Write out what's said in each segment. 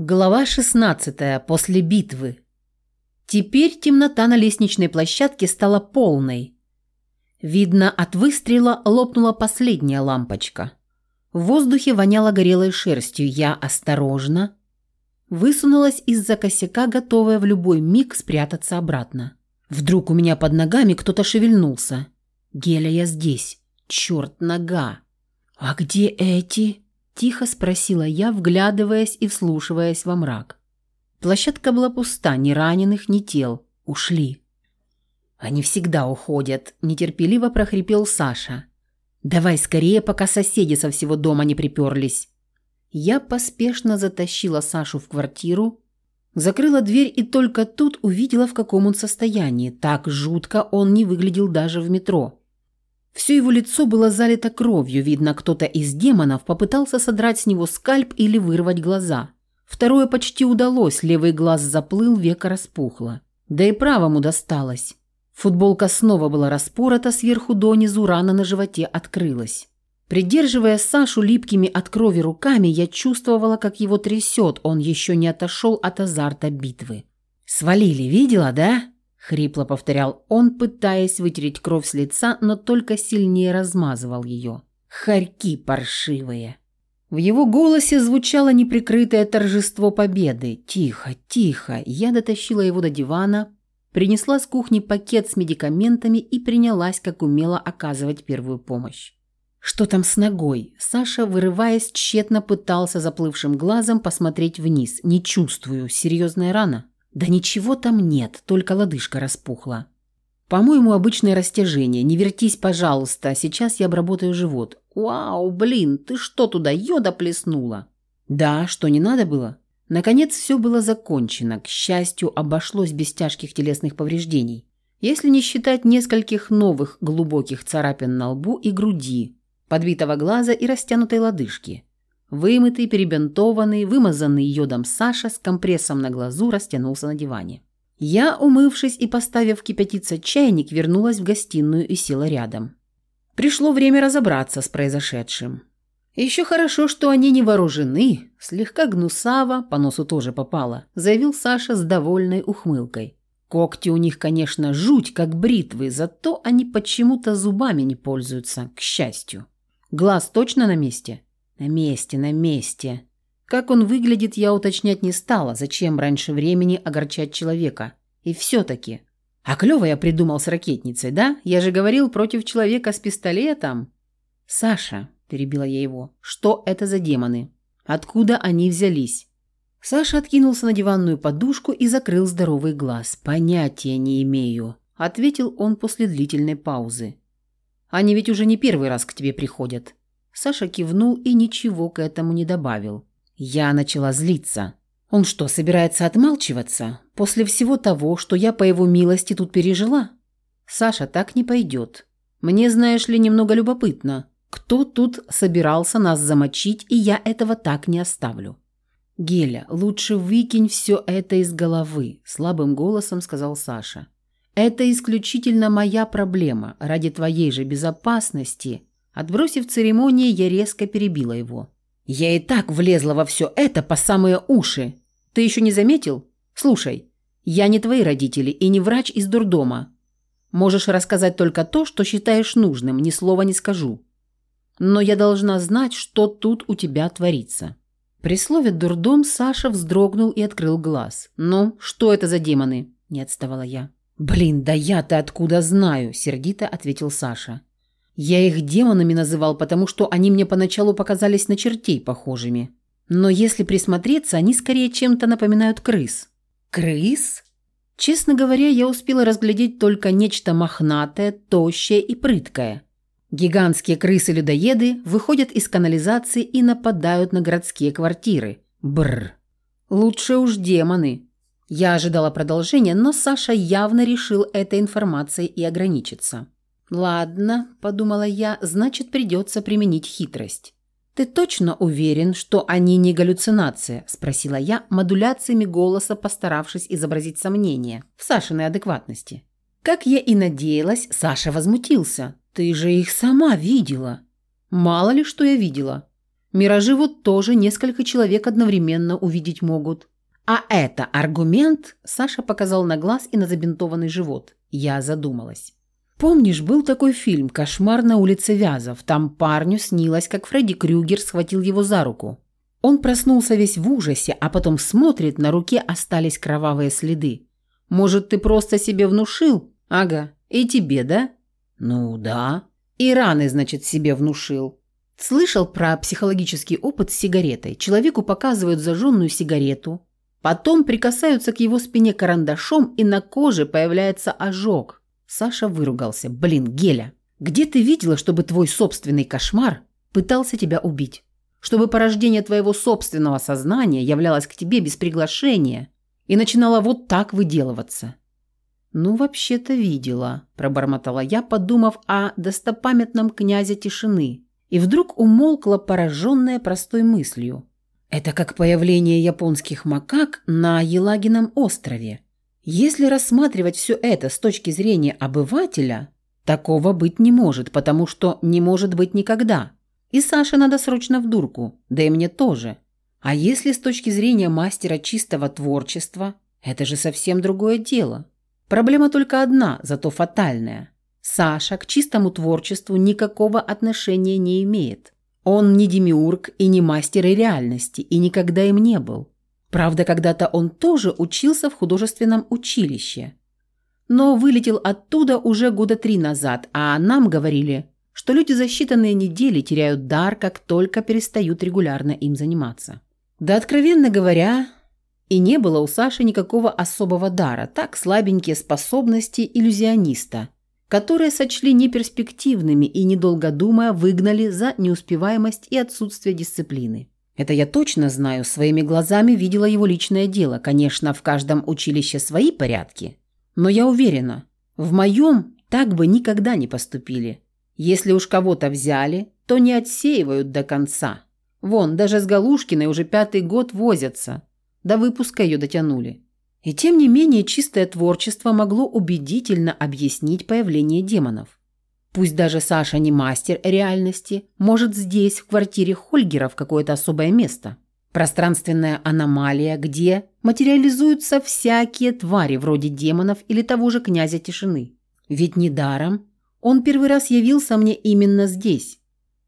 Глава 16. После битвы. Теперь темнота на лестничной площадке стала полной. Видно, от выстрела лопнула последняя лампочка. В воздухе воняло горелой шерстью. Я осторожно высунулась из-за косяка, готовая в любой миг спрятаться обратно. Вдруг у меня под ногами кто-то шевельнулся. «Геля, я здесь. Черт, нога!» «А где эти?» Тихо спросила я, вглядываясь и вслушиваясь во мрак. Площадка была пуста, ни раненых, ни тел. Ушли. «Они всегда уходят», – нетерпеливо прохрипел Саша. «Давай скорее, пока соседи со всего дома не приперлись». Я поспешно затащила Сашу в квартиру, закрыла дверь и только тут увидела, в каком он состоянии. Так жутко он не выглядел даже в метро. Все его лицо было залито кровью, видно, кто-то из демонов попытался содрать с него скальп или вырвать глаза. Второе почти удалось, левый глаз заплыл, века распухло. Да и правому досталось. Футболка снова была распорота сверху донизу, рана на животе открылась. Придерживая Сашу липкими от крови руками, я чувствовала, как его трясет, он еще не отошел от азарта битвы. «Свалили, видела, да?» Хрипло повторял он, пытаясь вытереть кровь с лица, но только сильнее размазывал ее. «Хорьки паршивые!» В его голосе звучало неприкрытое торжество победы. «Тихо, тихо!» Я дотащила его до дивана, принесла с кухни пакет с медикаментами и принялась, как умело, оказывать первую помощь. «Что там с ногой?» Саша, вырываясь, тщетно пытался заплывшим глазом посмотреть вниз. «Не чувствую. Серьезная рана?» Да ничего там нет, только лодыжка распухла. По-моему, обычное растяжение. Не вертись, пожалуйста, сейчас я обработаю живот. Вау, блин, ты что туда, йода плеснула? Да, что, не надо было? Наконец все было закончено. К счастью, обошлось без тяжких телесных повреждений. Если не считать нескольких новых глубоких царапин на лбу и груди, подбитого глаза и растянутой лодыжки. Вымытый, перебинтованный, вымазанный йодом Саша с компрессом на глазу растянулся на диване. Я, умывшись и поставив кипятиться чайник, вернулась в гостиную и села рядом. Пришло время разобраться с произошедшим. Еще хорошо, что они не вооружены, слегка гнусаво, по носу тоже попало, заявил Саша с довольной ухмылкой. Когти у них, конечно, жуть, как бритвы, зато они почему-то зубами не пользуются, к счастью. Глаз точно на месте? На месте, на месте. Как он выглядит, я уточнять не стала. Зачем раньше времени огорчать человека? И все-таки. А клево я придумал с ракетницей, да? Я же говорил против человека с пистолетом. Саша, перебила я его, что это за демоны? Откуда они взялись? Саша откинулся на диванную подушку и закрыл здоровый глаз. «Понятия не имею», — ответил он после длительной паузы. «Они ведь уже не первый раз к тебе приходят. Саша кивнул и ничего к этому не добавил. Я начала злиться. Он что, собирается отмалчиваться? После всего того, что я по его милости тут пережила? Саша, так не пойдет. Мне, знаешь ли, немного любопытно. Кто тут собирался нас замочить, и я этого так не оставлю. «Геля, лучше выкинь все это из головы», – слабым голосом сказал Саша. «Это исключительно моя проблема. Ради твоей же безопасности Отбросив церемонии, я резко перебила его. «Я и так влезла во все это по самые уши. Ты еще не заметил? Слушай, я не твои родители и не врач из дурдома. Можешь рассказать только то, что считаешь нужным, ни слова не скажу. Но я должна знать, что тут у тебя творится». При слове «дурдом» Саша вздрогнул и открыл глаз. «Ну, что это за демоны?» – не отставала я. «Блин, да я-то откуда знаю?» – сердито ответил Саша. Я их демонами называл, потому что они мне поначалу показались на чертей похожими. Но если присмотреться, они скорее чем-то напоминают крыс. Крыс? Честно говоря, я успела разглядеть только нечто мохнатое, тощее и прыткое. Гигантские крысы-людоеды выходят из канализации и нападают на городские квартиры. Бррр. Лучше уж демоны. Я ожидала продолжения, но Саша явно решил этой информацией и ограничиться. «Ладно», – подумала я, – «значит, придется применить хитрость». «Ты точно уверен, что они не галлюцинация?» – спросила я, модуляциями голоса постаравшись изобразить сомнение в Сашиной адекватности. Как я и надеялась, Саша возмутился. «Ты же их сама видела». «Мало ли, что я видела». Миражи вот тоже несколько человек одновременно увидеть могут. А это аргумент, Саша показал на глаз и на забинтованный живот. Я задумалась. Помнишь, был такой фильм «Кошмар на улице Вязов». Там парню снилось, как Фредди Крюгер схватил его за руку. Он проснулся весь в ужасе, а потом смотрит, на руке остались кровавые следы. Может, ты просто себе внушил? Ага. И тебе, да? Ну, да. И раны, значит, себе внушил. Слышал про психологический опыт с сигаретой. Человеку показывают зажженную сигарету, потом прикасаются к его спине карандашом, и на коже появляется ожог. Саша выругался. Блин, Геля, где ты видела, чтобы твой собственный кошмар пытался тебя убить? Чтобы порождение твоего собственного сознания являлось к тебе без приглашения и начинало вот так выделываться? «Ну, вообще-то видела», – пробормотала я, подумав о достопамятном князе тишины – и вдруг умолкла, пораженная простой мыслью. Это как появление японских макак на Елагином острове. Если рассматривать все это с точки зрения обывателя, такого быть не может, потому что не может быть никогда. И Саше надо срочно в дурку, да и мне тоже. А если с точки зрения мастера чистого творчества, это же совсем другое дело. Проблема только одна, зато фатальная – Саша к чистому творчеству никакого отношения не имеет. Он не демиург и не мастер реальности, и никогда им не был. Правда, когда-то он тоже учился в художественном училище. Но вылетел оттуда уже года три назад, а нам говорили, что люди за считанные недели теряют дар, как только перестают регулярно им заниматься. Да, откровенно говоря, и не было у Саши никакого особого дара, так слабенькие способности иллюзиониста – которые сочли неперспективными и, недолго думая, выгнали за неуспеваемость и отсутствие дисциплины. Это я точно знаю, своими глазами видела его личное дело. Конечно, в каждом училище свои порядки. Но я уверена, в моем так бы никогда не поступили. Если уж кого-то взяли, то не отсеивают до конца. Вон, даже с Галушкиной уже пятый год возятся. До выпуска ее дотянули. И тем не менее чистое творчество могло убедительно объяснить появление демонов. Пусть даже Саша не мастер реальности, может здесь, в квартире Хольгеров, какое-то особое место. Пространственная аномалия, где материализуются всякие твари вроде демонов или того же князя тишины. Ведь недаром он первый раз явился мне именно здесь.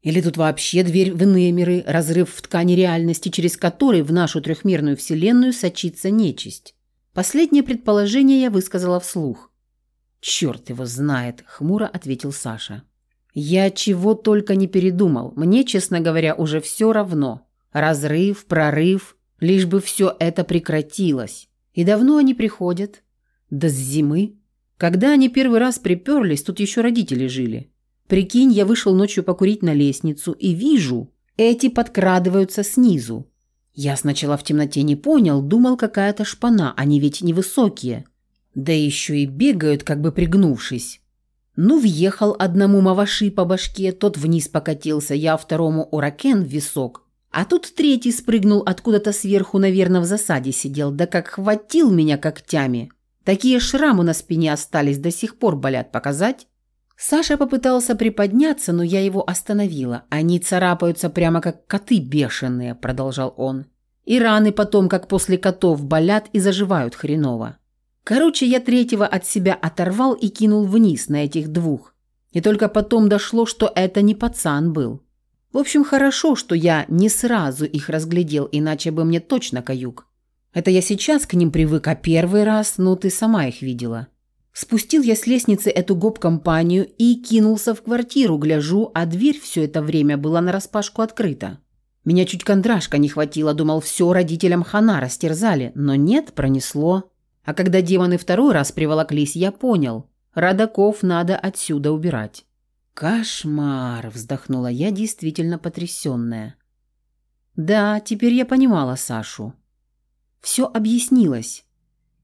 Или тут вообще дверь в иные миры, разрыв в ткани реальности, через который в нашу трехмерную вселенную сочится нечисть. Последнее предположение я высказала вслух. «Черт его знает», — хмуро ответил Саша. «Я чего только не передумал. Мне, честно говоря, уже все равно. Разрыв, прорыв, лишь бы все это прекратилось. И давно они приходят?» «Да с зимы. Когда они первый раз приперлись, тут еще родители жили. Прикинь, я вышел ночью покурить на лестницу и вижу, эти подкрадываются снизу. Я сначала в темноте не понял, думал, какая-то шпана, они ведь невысокие. Да еще и бегают, как бы пригнувшись. Ну, въехал одному маваши по башке, тот вниз покатился, я второму уракен в висок. А тут третий спрыгнул откуда-то сверху, наверное, в засаде сидел, да как хватил меня когтями. Такие шрамы на спине остались, до сих пор болят показать. Саша попытался приподняться, но я его остановила. «Они царапаются прямо как коты бешеные», – продолжал он. «И раны потом, как после котов, болят и заживают хреново. Короче, я третьего от себя оторвал и кинул вниз на этих двух. И только потом дошло, что это не пацан был. В общем, хорошо, что я не сразу их разглядел, иначе бы мне точно каюк. Это я сейчас к ним привык, а первый раз, ну, ты сама их видела». Спустил я с лестницы эту гоп-компанию и кинулся в квартиру, гляжу, а дверь все это время была нараспашку открыта. Меня чуть кондрашка не хватило, думал, все родителям хана растерзали, но нет, пронесло. А когда демоны второй раз приволоклись, я понял, родаков надо отсюда убирать. «Кошмар!» – вздохнула я, действительно потрясенная. Да, теперь я понимала Сашу. Все объяснилось.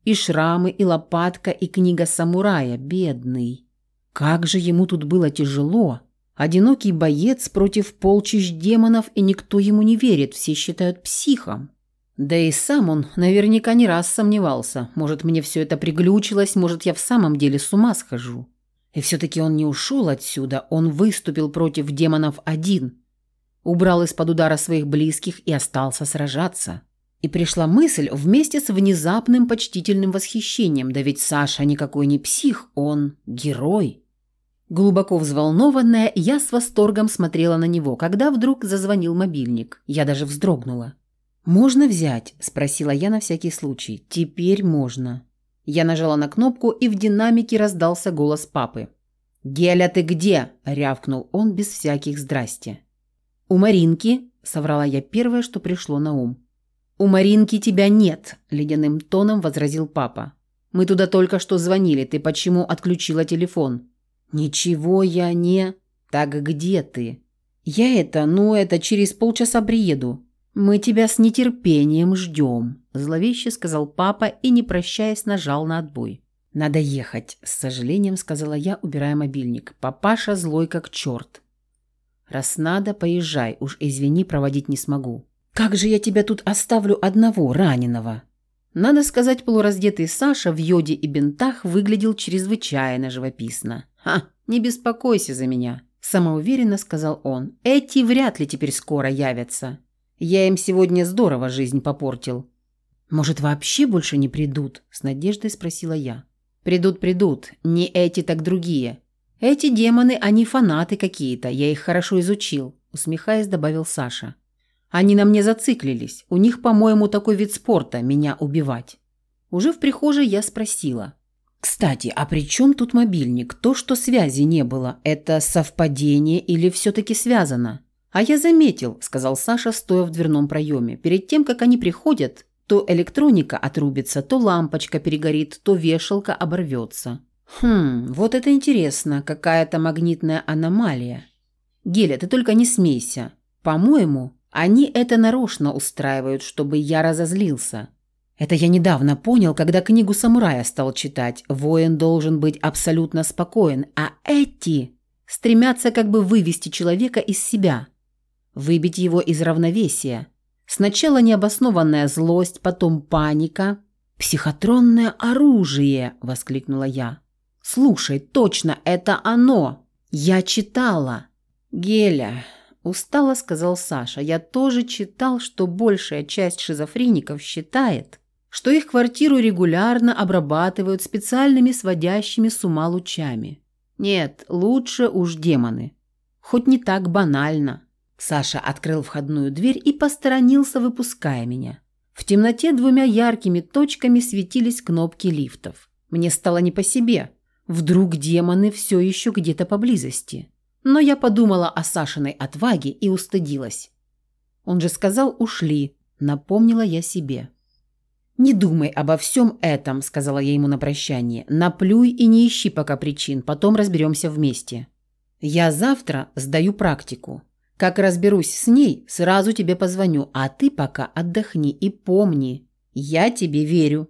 И шрамы, и лопатка, и книга самурая, бедный. Как же ему тут было тяжело. Одинокий боец против полчищ демонов, и никто ему не верит, все считают психом. Да и сам он наверняка не раз сомневался. Может, мне все это приглючилось, может, я в самом деле с ума схожу. И все-таки он не ушел отсюда, он выступил против демонов один. убрал из-под удара своих близких и остался сражаться. И пришла мысль вместе с внезапным почтительным восхищением, да ведь Саша никакой не псих, он герой. Глубоко взволнованная, я с восторгом смотрела на него, когда вдруг зазвонил мобильник. Я даже вздрогнула. «Можно взять?» – спросила я на всякий случай. «Теперь можно». Я нажала на кнопку, и в динамике раздался голос папы. «Геля, ты где?» – рявкнул он без всяких «здрасте». «У Маринки», – соврала я первое, что пришло на ум. «У Маринки тебя нет», – ледяным тоном возразил папа. «Мы туда только что звонили. Ты почему отключила телефон?» «Ничего я не...» «Так где ты?» «Я это... Ну, это через полчаса приеду. Мы тебя с нетерпением ждем», – зловеще сказал папа и, не прощаясь, нажал на отбой. «Надо ехать», – с сожалением сказала я, убирая мобильник. «Папаша злой как черт». «Раз надо, поезжай. Уж извини, проводить не смогу». «Как же я тебя тут оставлю одного, раненого?» Надо сказать, полураздетый Саша в йоде и бинтах выглядел чрезвычайно живописно. «Ха, не беспокойся за меня», – самоуверенно сказал он. «Эти вряд ли теперь скоро явятся. Я им сегодня здорово жизнь попортил». «Может, вообще больше не придут?» – с надеждой спросила я. «Придут, придут. Не эти, так другие. Эти демоны, они фанаты какие-то. Я их хорошо изучил», – усмехаясь, добавил Саша. «Они на мне зациклились. У них, по-моему, такой вид спорта – меня убивать». Уже в прихожей я спросила. «Кстати, а при чем тут мобильник? То, что связи не было, это совпадение или все-таки связано?» «А я заметил», – сказал Саша, стоя в дверном проеме. «Перед тем, как они приходят, то электроника отрубится, то лампочка перегорит, то вешалка оборвется. Хм, вот это интересно, какая-то магнитная аномалия. Геля, ты только не смейся. По-моему, они это нарочно устраивают, чтобы я разозлился. Это я недавно понял, когда книгу самурая стал читать. Воин должен быть абсолютно спокоен, а эти стремятся как бы вывести человека из себя, выбить его из равновесия. Сначала необоснованная злость, потом паника. «Психотронное оружие!» – воскликнула я. «Слушай, точно, это оно! Я читала!» «Геля!» – устало сказал Саша. «Я тоже читал, что большая часть шизофреников считает, что их квартиру регулярно обрабатывают специальными сводящими с ума лучами. Нет, лучше уж демоны. Хоть не так банально. Саша открыл входную дверь и посторонился, выпуская меня. В темноте двумя яркими точками светились кнопки лифтов. Мне стало не по себе. Вдруг демоны все еще где-то поблизости. Но я подумала о Сашиной отваге и устыдилась. Он же сказал «ушли», напомнила я себе. «Не думай обо всем этом», — сказала я ему на прощание. «Наплюй и не ищи пока причин, потом разберемся вместе. Я завтра сдаю практику. Как разберусь с ней, сразу тебе позвоню, а ты пока отдохни и помни, я тебе верю».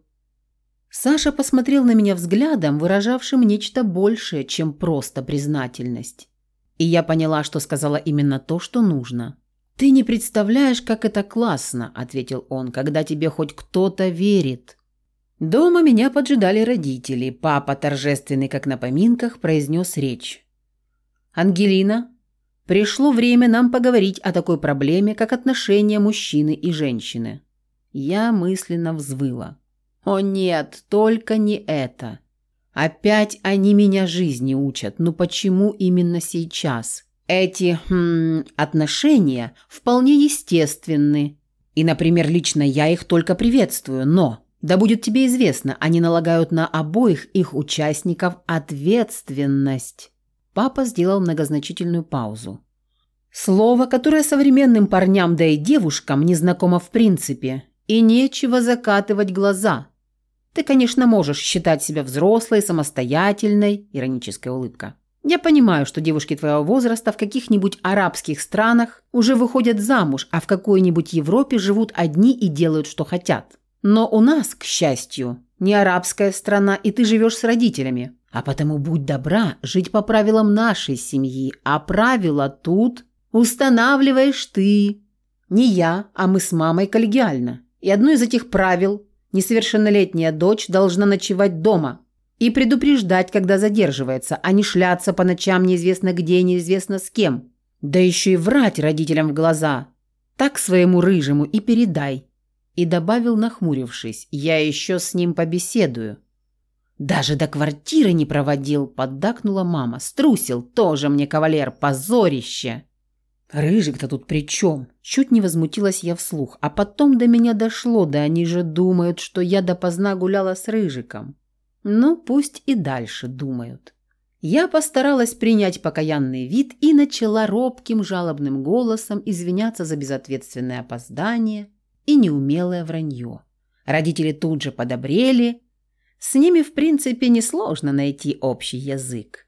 Саша посмотрел на меня взглядом, выражавшим нечто большее, чем просто признательность. И я поняла, что сказала именно то, что нужно. «Ты не представляешь, как это классно», – ответил он, – «когда тебе хоть кто-то верит». Дома меня поджидали родители. Папа, торжественный, как на поминках, произнес речь. «Ангелина, Пришло время нам поговорить о такой проблеме, как отношения мужчины и женщины. Я мысленно взвыла. О нет, только не это. Опять они меня жизни учат. Ну почему именно сейчас? Эти хм, отношения вполне естественны. И, например, лично я их только приветствую, но, да будет тебе известно, они налагают на обоих их участников ответственность. Папа сделал многозначительную паузу. Слово, которое современным парням, да и девушкам не знакомо в принципе. И нечего закатывать глаза. Ты, конечно, можешь считать себя взрослой, самостоятельной, ироническая улыбка. Я понимаю, что девушки твоего возраста в каких-нибудь арабских странах уже выходят замуж, а в какой-нибудь Европе живут одни и делают, что хотят. Но у нас, к счастью, не арабская страна, и ты живешь с родителями. А потому будь добра жить по правилам нашей семьи, а правила тут устанавливаешь ты. Не я, а мы с мамой коллегиально. И одно из этих правил – несовершеннолетняя дочь должна ночевать дома и предупреждать, когда задерживается, а не шляться по ночам неизвестно где, неизвестно с кем. Да еще и врать родителям в глаза. Так своему рыжему и передай. И добавил, нахмурившись, я еще с ним побеседую. Даже до квартиры не проводил, поддакнула мама. Струсил, тоже мне кавалер, позорище. Рыжик-то тут при чем? Чуть не возмутилась я вслух, а потом до меня дошло, да они же думают, что я допоздна гуляла с Рыжиком. Ну, пусть и дальше думают. Я постаралась принять покаянный вид и начала робким жалобным голосом извиняться за безответственное опоздание и неумелое вранье. Родители тут же подобрели. С ними, в принципе, несложно найти общий язык.